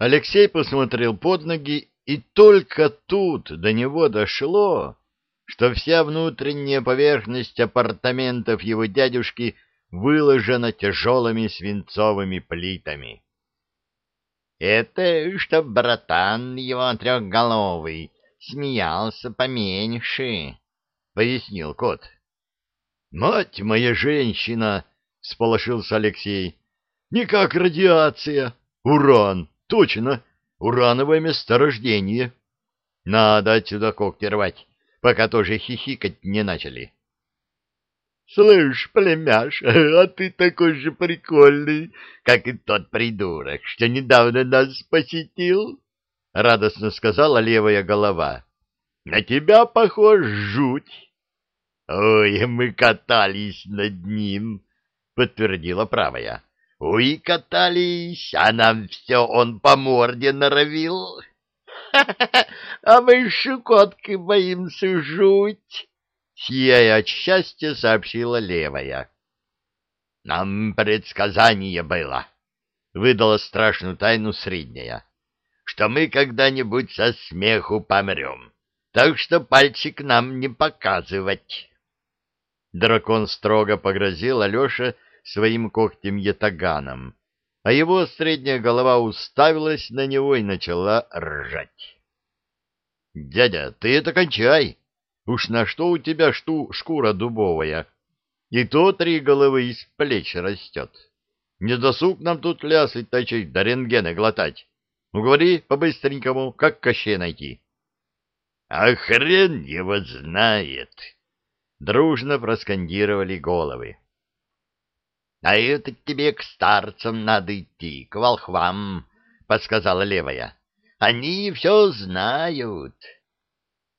Алексей посмотрел под ноги, и только тут до него дошло, что вся внутренняя поверхность апартаментов его дядюшки выложена тяжелыми свинцовыми плитами. Это чтоб братан его трехголовый смеялся поменьше, — пояснил кот. — Мать моя женщина! — сполошился Алексей. — Не как радиация. Уран. Точно. Урановое месторождение. Надо отсюда когти рвать, пока тоже хихикать не начали. — Слышь, племяш, а ты такой же прикольный, как и тот придурок, что недавно нас посетил, — радостно сказала левая голова. — На тебя похож жуть. — Ой, мы катались над ним, — подтвердила правая. — Ой, катались, а нам все он по морде норовил. — А мы щекоткой боимся жуть сияя от счастья, сообщила левая. «Нам предсказание было», — выдала страшную тайну средняя, «что мы когда-нибудь со смеху помрем, так что пальчик нам не показывать». Дракон строго погрозил Алёше своим когтем-ятаганом, а его средняя голова уставилась на него и начала ржать. — Дядя, ты это кончай! Уж на что у тебя шту шкура дубовая? И то три головы из плеч растет. Не досуг нам тут лясы точить да рентгены глотать. Ну, говори по-быстренькому, как Кощей найти. — А хрен его знает! — дружно проскандировали головы. — А это тебе к старцам надо идти, к волхвам, — подсказала левая. — Они все знают. —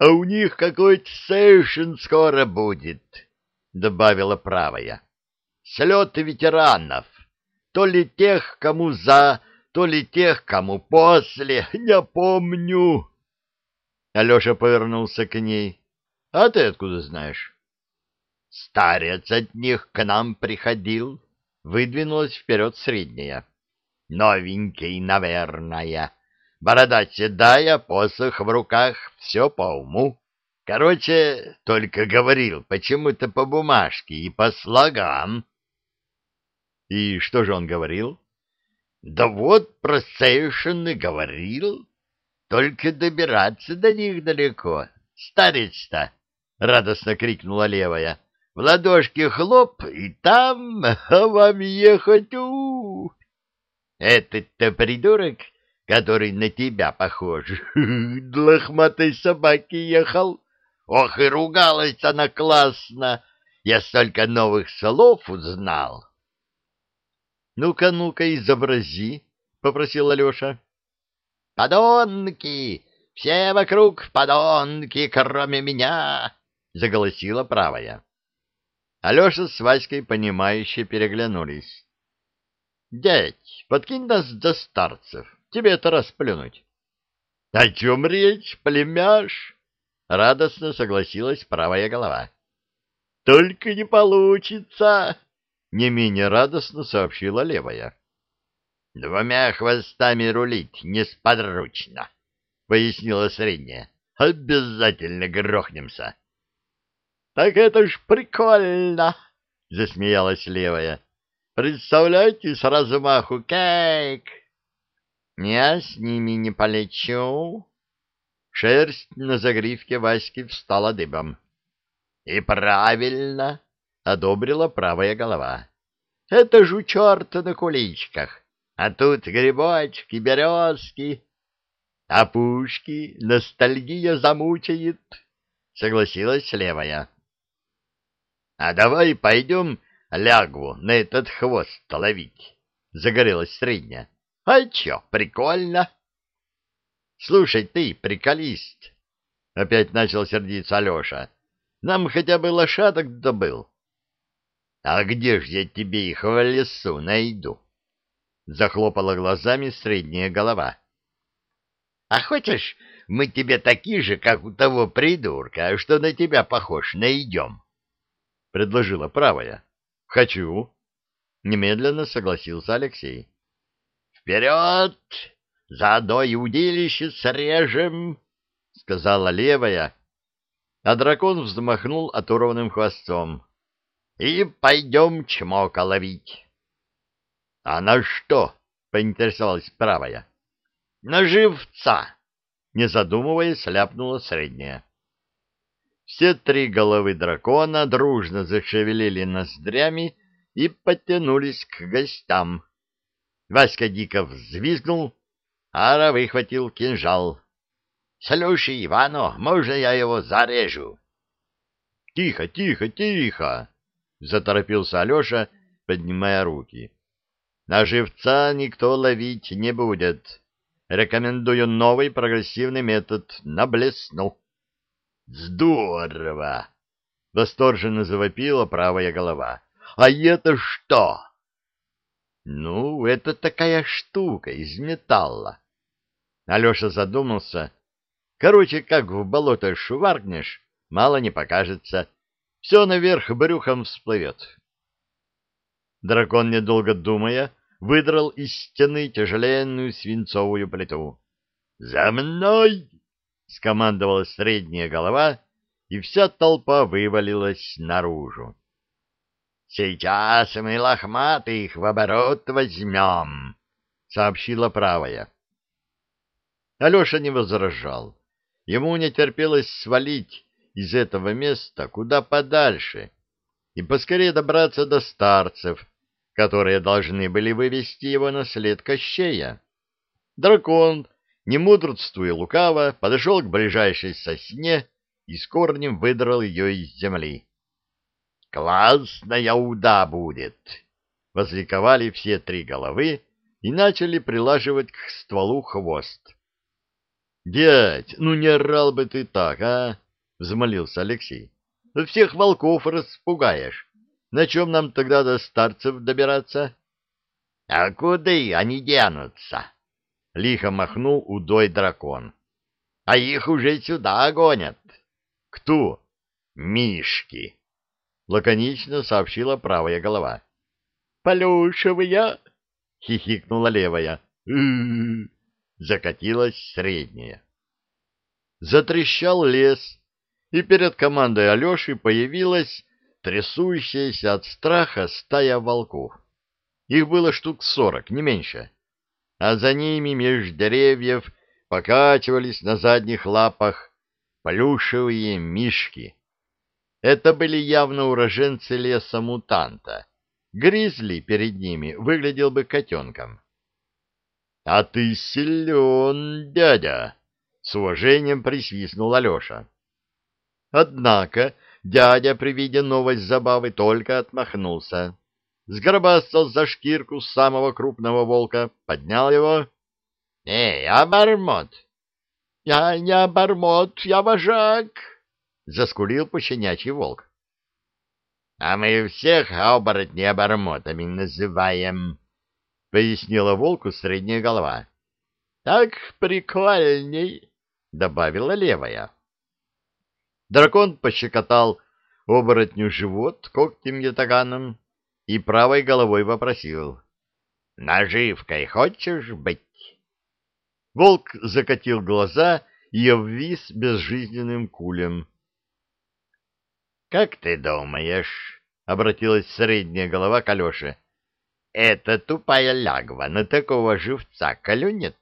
а у них какой-то сейшн скоро будет, — добавила правая. — Слеты ветеранов, то ли тех, кому за, то ли тех, кому после, не помню. Алеша повернулся к ней. — А ты откуда знаешь? — Старец от них к нам приходил, — выдвинулась вперед средняя. — Новенький, наверное. Борода седая, посох в руках, все по уму. Короче, только говорил почему-то по бумажке и по слогам. И что же он говорил? Да вот про сейшины говорил. Только добираться до них далеко. Старец-то! — радостно крикнула левая. — В ладошки хлоп, и там, вам ехать у Этот-то придурок который на тебя похож. Лохматой собаки ехал. Ох, и ругалась она классно. Я столько новых слов узнал. Ну-ка, ну-ка, изобрази, — попросил Алеша. Подонки! Все вокруг подонки, кроме меня! — заголосила правая. Алеша с Васькой, понимающе переглянулись. — Дядь, подкинь нас до старцев, тебе это расплюнуть. — О чем речь, племяш? — радостно согласилась правая голова. — Только не получится! — не менее радостно сообщила левая. — Двумя хвостами рулить несподручно, — пояснила средняя. — Обязательно грохнемся. — Так это ж прикольно! — засмеялась левая. — Представляете, с размаху кейк! Я с ними не полечу. Шерсть на загривке Васьки встала дыбом. — И правильно, — одобрила правая голова. — Это ж у черта на куличках, а тут грибочки, березки. — А пушки ностальгия замучает, — согласилась левая. — А давай пойдем лягву на этот хвост ловить, — загорелась средняя. — А чё, прикольно. — Слушай ты, приколист, — опять начал сердиться Алеша, — нам хотя бы лошадок добыл. — А где ж я тебе их в лесу найду? — захлопала глазами средняя голова. — А хочешь, мы тебе такие же, как у того придурка, что на тебя похож, найдем? — предложила правая. — Хочу. Немедленно согласился Алексей. «Вперед! заодно и удилище срежем, — сказала левая, а дракон взмахнул оторванным хвостом. — И пойдем чмока ловить. — А на что? — поинтересовалась правая. — На живца! — не задумываясь, ляпнула средняя. Все три головы дракона дружно зашевелили ноздрями и подтянулись к гостям. Васька дико взвизгнул, Ара выхватил кинжал. — Слушай, Ивано, можно я его зарежу? — Тихо, тихо, тихо! — заторопился Алеша, поднимая руки. — На живца никто ловить не будет. Рекомендую новый прогрессивный метод на блесну. Здорово! Восторженно завопила правая голова. А это что? Ну, это такая штука из металла. Алеша задумался. Короче, как в болото шваркнешь, мало не покажется. Все наверх брюхом всплывет. Дракон, недолго думая, выдрал из стены тяжеленную свинцовую плиту. «За мной!» — скомандовала средняя голова, и вся толпа вывалилась наружу. — Сейчас мы лохматых в оборот возьмем, — сообщила правая. Алеша не возражал. Ему не терпелось свалить из этого места куда подальше и поскорее добраться до старцев, которые должны были вывести его на след Кощея. Дракон не мудрствуя лукаво, подошел к ближайшей сосне и с корнем выдрал ее из земли. «Классная уда будет!» — возликовали все три головы и начали прилаживать к стволу хвост. «Дядь, ну не орал бы ты так, а?» — взмолился Алексей. «Всех волков распугаешь. На чем нам тогда до старцев добираться?» «А куда они денутся?» — лихо махнул удой дракон. — А их уже сюда гонят. — Кто? — Мишки, — лаконично сообщила правая голова. — Полюшевая! — хихикнула левая. — закатилась средняя. Затрещал лес, и перед командой Алеши появилась трясущаяся от страха стая волков. Их было штук сорок, не меньше а за ними меж деревьев покачивались на задних лапах плюшевые мишки. Это были явно уроженцы леса мутанта. Гризли перед ними выглядел бы котенком. — А ты силен, дядя! — с уважением присвистнул Алеша. Однако дядя при виде новой забавы только отмахнулся сгробастал за шкирку самого крупного волка, поднял его. — Эй, обормот! — Я не обормот, я вожак! — заскулил пощенячий волк. — А мы всех оборотней обормотами называем, — пояснила волку средняя голова. — Так прикольней, — добавила левая. Дракон пощекотал оборотню живот когтем-ятаганом, и правой головой вопросил. — Наживкой хочешь быть? Волк закатил глаза и обвис безжизненным кулем. — Как ты думаешь, — обратилась средняя голова к Алёше, — эта тупая лягва на такого живца клюнет?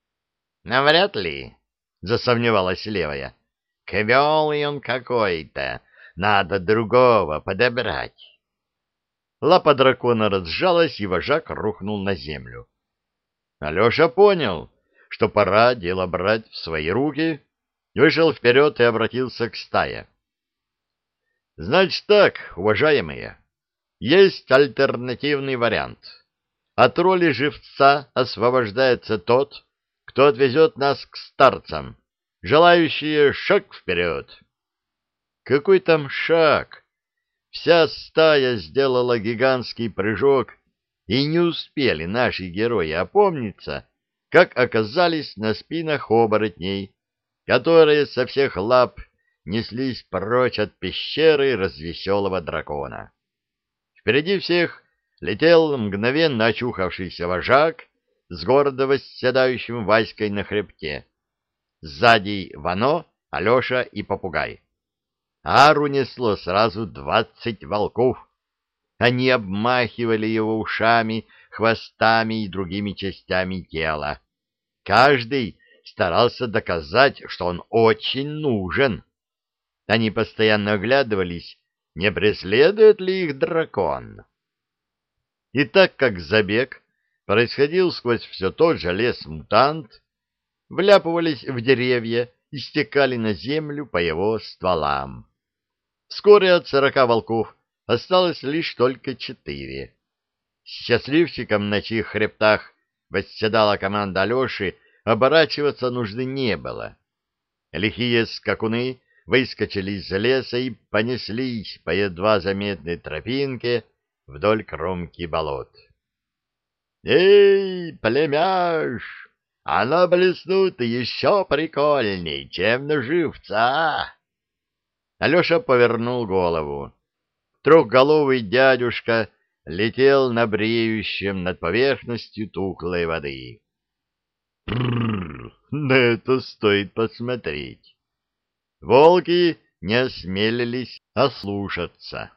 — Навряд ли, — засомневалась левая. — Квелый он какой-то, надо другого подобрать. Лапа дракона разжалась, и вожак рухнул на землю. Алеша понял, что пора дело брать в свои руки, вышел вперед и обратился к стае. Значит так, уважаемые, есть альтернативный вариант. От роли живца освобождается тот, кто отвезет нас к старцам, желающие шаг вперед. Какой там шаг? Вся стая сделала гигантский прыжок, и не успели наши герои опомниться, как оказались на спинах оборотней, которые со всех лап неслись прочь от пещеры развеселого дракона. Впереди всех летел мгновенно очухавшийся вожак с гордо восседающим Васькой на хребте. Сзади Вано, Алеша и попугай. Ару несло сразу двадцать волков. Они обмахивали его ушами, хвостами и другими частями тела. Каждый старался доказать, что он очень нужен. Они постоянно оглядывались, не преследует ли их дракон. И так как забег происходил сквозь все тот же лес-мутант, вляпывались в деревья и стекали на землю по его стволам. Вскоре от сорока волков осталось лишь только четыре. Счастливчиком на чьих хребтах восседала команда Алеши оборачиваться нужды не было. Лихие скакуны выскочили из леса и понеслись по едва заметной тропинке вдоль кромки болот. «Эй, племяш, она блеснут еще прикольней, чем на живца!» Алеша повернул голову. Трехголовый дядюшка летел на бреющем над поверхностью туклой воды. На это стоит посмотреть. Волки не осмелились ослушаться.